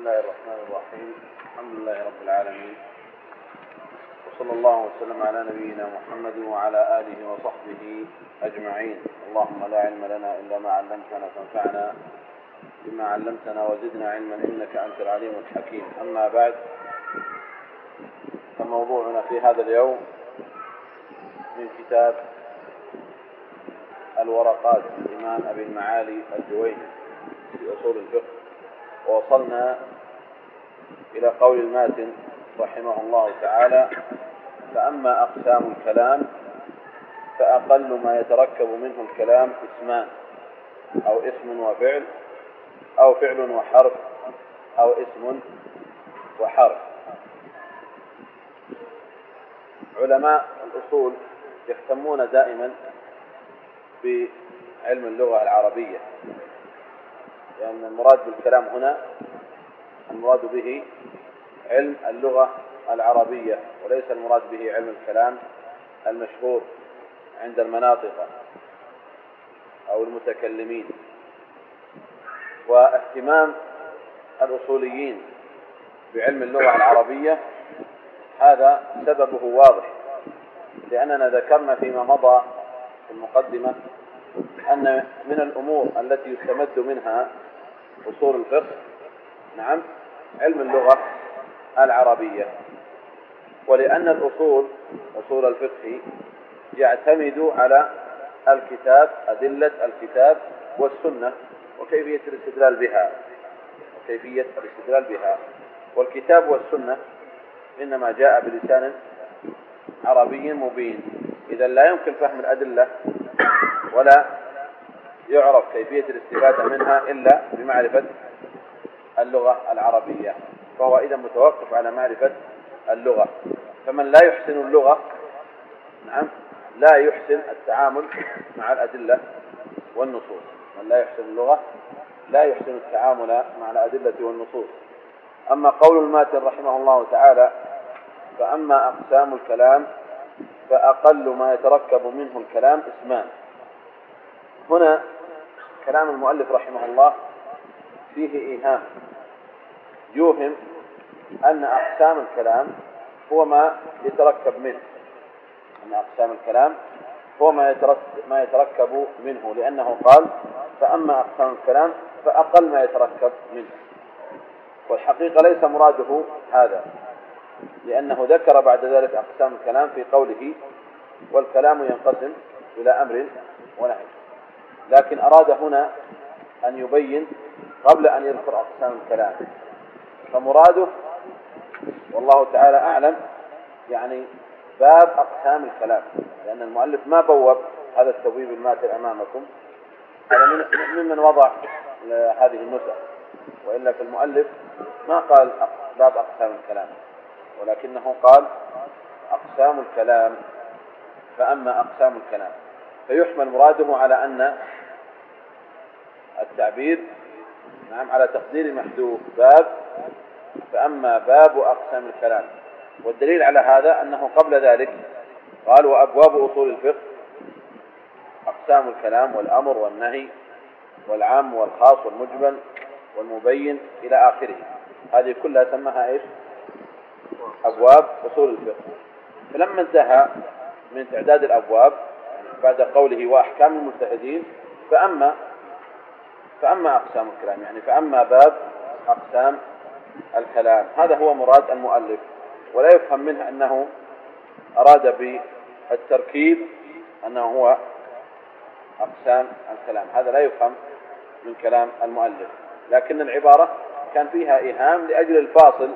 الله الرحمن الرحيم الحمد لله رب العالمين وصلى الله وسلم على نبينا محمد وعلى آله وصحبه أجمعين اللهم لا علم لنا إلا ما علمتنا فانفعنا بما علمتنا وزدنا علما إنك أنت العليم الحكيم أما بعد فموضوعنا في هذا اليوم من كتاب الورقات الإمام أبي المعالي الجويني في أصول الفقه ووصلنا إلى قول الماتن رحمه الله تعالى فأما أقسام الكلام فأقل ما يتركب منه الكلام اسمان أو اسم وفعل أو فعل وحرف أو اسم وحرف. علماء الأصول يهتمون دائما بعلم اللغة العربية. لأن المراد بالكلام هنا المراد به علم اللغة العربية وليس المراد به علم الكلام المشهور عند المناطق أو المتكلمين. واهتمام الأصوليين بعلم اللغة العربية هذا سببه واضح لأننا ذكرنا فيما مضى في المقدمة أن من الأمور التي يستمد منها أصول الفقه نعم علم اللغة العربية. ولأن الأصول أصول الفقه يعتمد على الكتاب أدلة الكتاب والسنة وكيفية الاستدلال بها وكيفية الاستدلال بها. والكتاب والسنة إنما جاء بلسان عربي مبين. إذا لا يمكن فهم الأدلة ولا يعرف كيفية الاستفادة منها إلا بمعرفة اللغة العربية. فهو إذا متوقف على معرفة اللغة. فمن لا يحسن اللغة نعم لا يحسن التعامل مع الأدلة والنصوص. من لا يحسن اللغة لا يحسن التعامل مع الأدلة والنصوص. أما قول الماتر رحمه الله تعالى فأما أقسام الكلام فأقل ما يتركب منه الكلام إسمان. هنا كلام المؤلف رحمه الله فيه إيهام. يوهم أن أقسام الكلام هو ما يتركب منه. أن أقسام الكلام هو ما يتركب, ما يتركب منه لأنه قال فأما أقسام الكلام فأقل ما يتركب منه. والحقيقة ليس مراده هذا لأنه ذكر بعد ذلك أقسام الكلام في قوله والكلام ينقسم إلى أمر ونهي. لكن أراد هنا أن يبين قبل أن يذكر أقسام الكلام. فمراده والله تعالى أعلم يعني باب أقسام الكلام. لأن المؤلف ما بوب هذا التبويب الماتر أمامكم. هذا ممن وضع هذه النسخ. وإلا فالمؤلف ما قال باب أقسام الكلام. ولكنه قال أقسام الكلام. فأما أقسام الكلام فيحمل مراده على أن التعبير. نعم على تقدير محذوف. باب. فأما باب أقسام الكلام. والدليل على هذا أنه قبل ذلك قال وأبواب أصول الفقه. أقسام الكلام والأمر والنهي والعام والخاص والمجمل والمبين إلى آخره. هذه كلها سماها إيش؟ أبواب أصول الفقه. فلما انتهى من تعداد الأبواب بعد قوله وأحكام المجتهدين فأما فأما أقسام الكلام يعني فأما باب أقسام الكلام. هذا هو مراد المؤلف ولا يفهم منه أنه أراد بالتركيب أنه هو أقسام الكلام. هذا لا يفهم من كلام المؤلف. لكن العبارة كان فيها إيهام لأجل الفاصل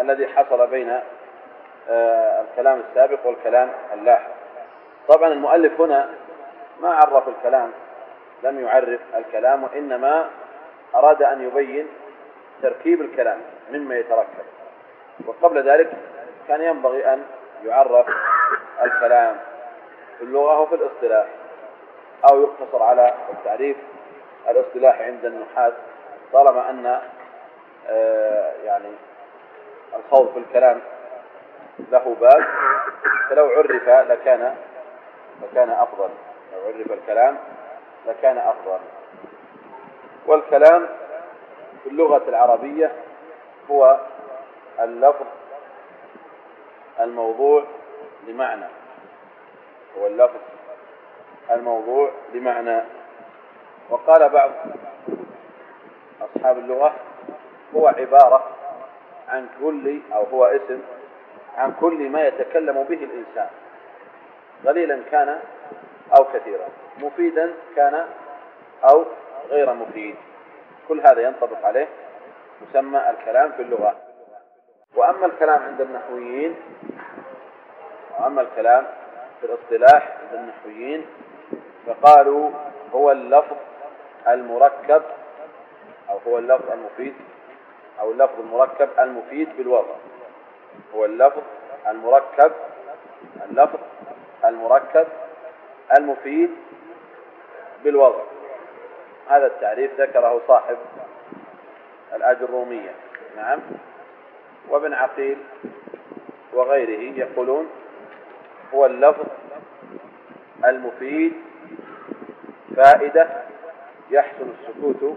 الذي حصل بين آه، الكلام السابق والكلام اللاحق. طبعا المؤلف هنا ما عرف الكلام لم يعرف الكلام وإنما أراد أن يبين تركيب الكلام مما يتركب. وقبل ذلك كان ينبغي أن يعرف الكلام في اللغة وفي الاصطلاح أو يقتصر على التعريف. الاصطلاحي عند النحاة طالما أن آه، يعني الخوض في الكلام له باب فلو عرف لكان لكان أفضل. لو عرف الكلام لكان أفضل. والكلام في اللغة العربية هو اللفظ الموضوع لمعنى. هو اللفظ الموضوع لمعنى. وقال بعض أصحاب اللغة هو عبارة عن كل أو هو اسم عن كل ما يتكلم به الإنسان. قليلا كان أو كثيرا. مفيدا كان أو غير مفيد. كل هذا ينطبق عليه مسمى الكلام في اللغة. وأما الكلام عند النحويين وأما الكلام في الاصطلاح عند النحويين فقالوا هو اللفظ المركب أو هو اللفظ المفيد أو اللفظ المركب المفيد بالوضع. هو اللفظ المركب اللفظ المركب المفيد بالوضع. هذا التعريف ذكره صاحب الأجرومية نعم. وابن عقيل وغيره يقولون هو اللفظ المفيد فائدة يحسن السكوت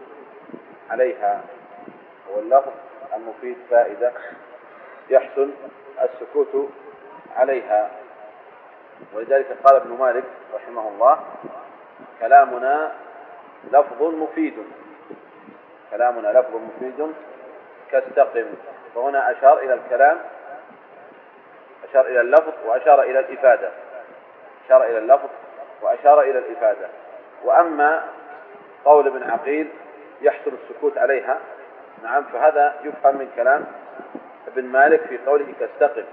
عليها. هو اللفظ المفيد فائدة يحسن السكوت عليها. ولذلك قال ابن مالك رحمه الله كلامنا لفظ مفيد. كلامنا لفظ مفيد. كاستقم. فهنا أشار إلى الكلام أشار إلى اللفظ وأشار إلى الإفادة. أشار إلى اللفظ وأشار إلى الإفادة. وأما قول ابن عقيل يحصل السكوت عليها نعم فهذا يفهم من كلام ابن مالك في قوله كاستقم.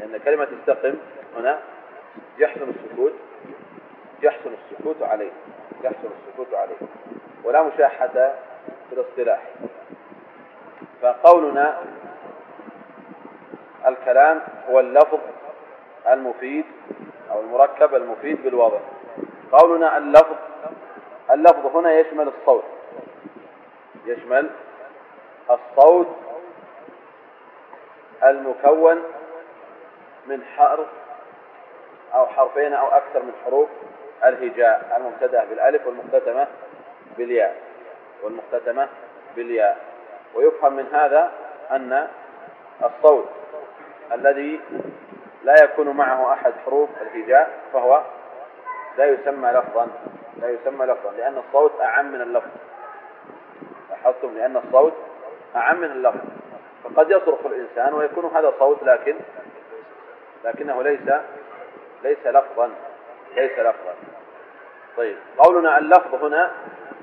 لأن كلمة استقم هنا يحسن السكوت يحسن السكوت عليه يحسن السكوت عليه ولا مشاحة في الاصطلاح. فقولنا الكلام هو اللفظ المفيد أو المركب المفيد بالوضع قولنا اللفظ اللفظ هنا يشمل الصوت. يشمل الصوت المكون من حرف أو حرفين أو أكثر من حروف الهجاء المبتدأ بالألف والمختتمة بالياء والمختتمة بالياء. ويفهم من هذا أن الصوت الذي لا يكون معه أحد حروف الهجاء فهو لا يسمى لفظا لا يسمى لفظا لأن الصوت أعم من اللفظ. لاحظتم لأن الصوت أعم من اللفظ. فقد يصرخ الإنسان ويكون هذا صوت لكن لكنه ليس ليس لفظا ليس لفظا. طيب قولنا اللفظ هنا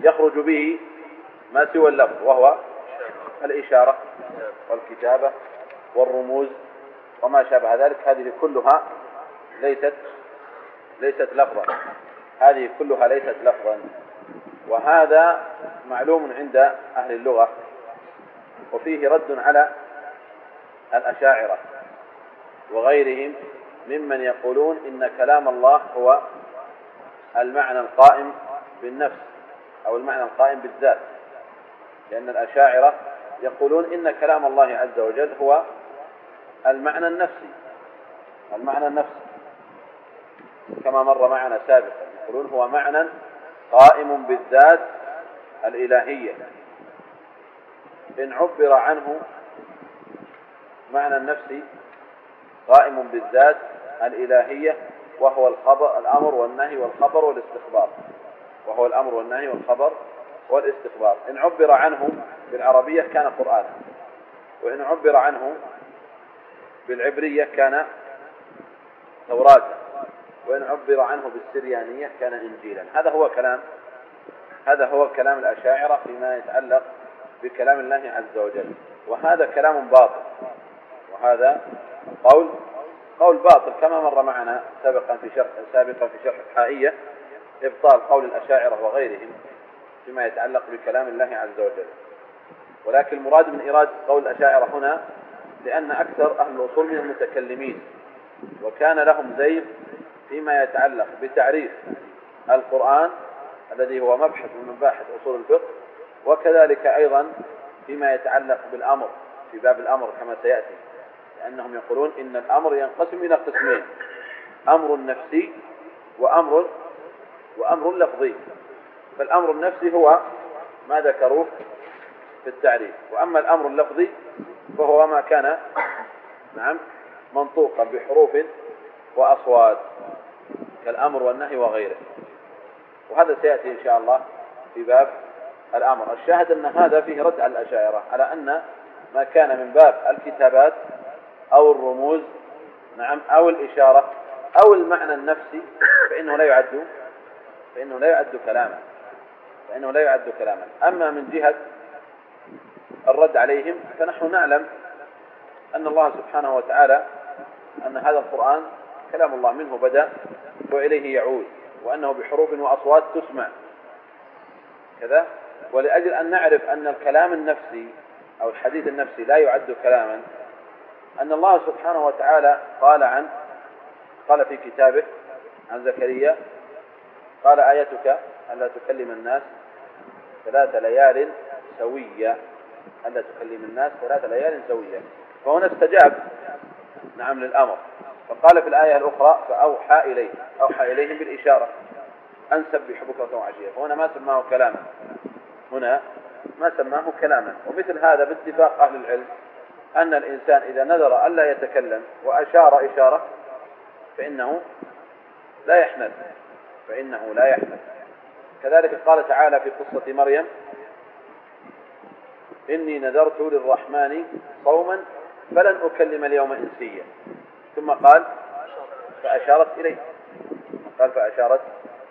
يخرج به ما سوى اللفظ وهو الإشارة والكتابة والرموز وما شابه ذلك. هذه كلها ليست ليست لفظا. هذه كلها ليست لفظا. وهذا معلوم عند أهل اللغة وفيه رد على الأشاعرة وغيرهم ممن يقولون إن كلام الله هو المعنى القائم بالنفس أو المعنى القائم بالذات. لأن الأشاعرة يقولون إن كلام الله عز وجل هو المعنى النفسي. المعنى النفسي. كما مر معنا سابقا. يقولون هو معنى قائم بالذات الإلهية. إن عبر عنه معنى النفسي قائم بالذات الإلهية وهو الخبر الأمر والنهي والخبر والاستخبار. وهو الأمر والنهي والخبر والاستخبار. إن عبر عنه بالعربية كان قرآنا. وإن عبر عنه بالعبرية كان توراة وإن عبر عنه بالسريانية كان إنجيلا. هذا هو كلام هذا هو كلام الأشاعرة فيما يتعلق بكلام الله عز وجل. وهذا كلام باطل. وهذا قول قول باطل كما مر معنا سابقا في شرح سابقا في شرح الحائية إبطال قول الأشاعرة وغيرهم فيما يتعلق بكلام الله عز وجل. ولكن المراد من إيراد قول الأشاعرة هنا لأن أكثر أهل الأصول من المتكلمين وكان لهم زيف فيما يتعلق بتعريف القرآن الذي هو مبحث من مباحث أصول الفقه وكذلك أيضا فيما يتعلق بالأمر في باب الأمر كما سيأتي. أنهم يقولون إن الأمر ينقسم إلى قسمين. أمر نفسي وأمر وأمر لفظي. فالأمر النفسي هو ما ذكروه في التعريف. وأما الأمر اللفظي فهو ما كان نعم منطوقا بحروف وأصوات كالأمر والنهي وغيره. وهذا سيأتي إن شاء الله في باب الأمر. الشاهد أن هذا فيه رد على الأشاعرة على أن ما كان من باب الكتابات أو الرموز نعم أو الإشارة أو المعنى النفسي فإنه لا يعد فإنه لا يعد كلاما فإنه لا يعد كلاما. أما من جهة الرد عليهم فنحن نعلم أن الله سبحانه وتعالى أن هذا القرآن كلام الله منه بدأ وإليه يعود وأنه بحروف وأصوات تسمع. كذا؟ ولأجل أن نعرف أن الكلام النفسي أو الحديث النفسي لا يعد كلاما أن الله سبحانه وتعالى قال عن قال في كتابه عن زكريا قال آيتك ألا تكلم الناس ثلاث ليال سوية. ألا تكلم الناس ثلاث ليال سوية. فهنا استجاب. نعم للأمر. فقال في الآية الأخرى فأوحى إليه. أوحى إليهم بالإشارة. أن سبح بكرة وعشية فهنا ما سماه كلاما. هنا ما سماه كلاما. ومثل هذا باتفاق أهل العلم. أن الإنسان إذا نذر ألا يتكلم وأشار إشارة فإنه لا يحمل فإنه لا يحمل كذلك قال تعالى في قصة مريم إني نذرت للرحمن صوما فلن أكلم اليوم إنسيا. ثم قال فأشارت إليه. قال فأشارت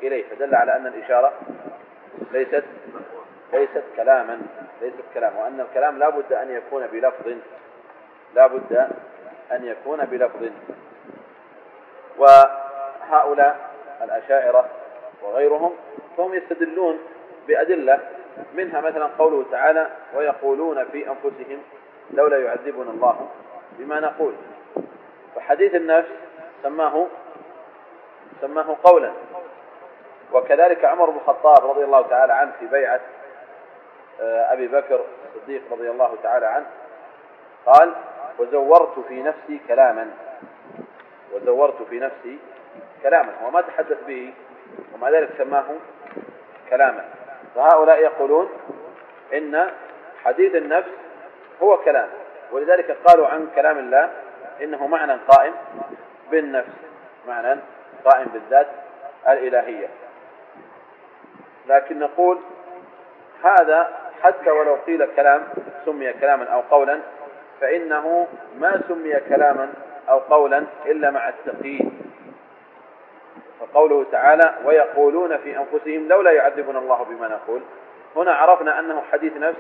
إليه. فدل على أن الإشارة ليست ليست كلاما ليست كلام وأن الكلام لا بد أن يكون بلفظ لا بد أن يكون بلفظ. وهؤلاء الأشاعرة وغيرهم هم يستدلون بأدلة منها مثلا قوله تعالى ويقولون في أنفسهم لولا يعذبنا الله بما نقول. فحديث النفس سماه سماه قولا. وكذلك عمر بن الخطاب رضي الله تعالى عنه في بيعة آه، أبي بكر الصديق رضي الله تعالى عنه قال وزورت في نفسي كلاما. وزورت في نفسي كلاما. هو ما تحدث به ومع ذلك سماه كلاما. فهؤلاء يقولون إن حديث النفس هو كلام. ولذلك قالوا عن كلام الله إنه معنى قائم بالنفس معنى قائم بالذات الإلهية. لكن نقول هذا حتى ولو قيل كلام سمي كلاما أو قولا فإنه ما سمي كلاما أو قولا إلا مع التقييد. فقوله تعالى ويقولون في أنفسهم لولا يعذبنا الله بما نقول. هنا عرفنا أنه حديث نفس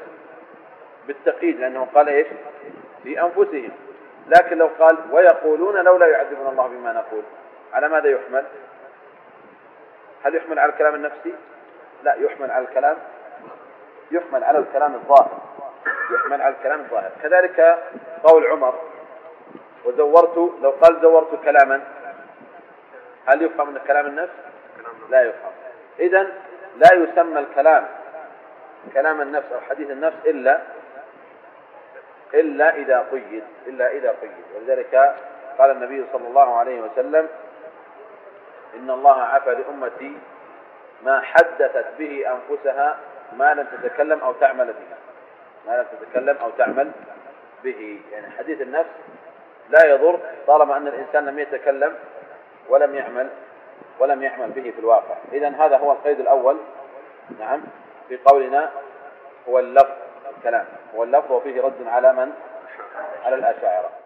بالتقييد لأنه قال إيش؟ في أنفسهم. لكن لو قال ويقولون لولا يعذبنا الله بما نقول. على ماذا يحمل؟ هل يحمل على الكلام النفسي؟ لا يحمل على الكلام يحمل على الكلام الظاهر. منع الكلام الظاهر. كذلك قول عمر وزورت لو قال زورت كلاما هل يفهم من كلام النفس لا يفهم. إذا لا يسمى الكلام كلام النفس أو حديث النفس إلا إلا إذا قيد إلا إذا قيد. ولذلك قال النبي صلى الله عليه وسلم إن الله عفى لأمتي ما حدثت به أنفسها ما لم تتكلم أو تعمل بها. ما لا تتكلم أو تعمل به. يعني حديث النفس لا يضر طالما أن الإنسان لم يتكلم ولم يعمل ولم يعمل به في الواقع. إذا هذا هو القيد الأول نعم في قولنا هو اللفظ الكلام. هو اللفظ وفيه رد على من؟ على الأشاعرة.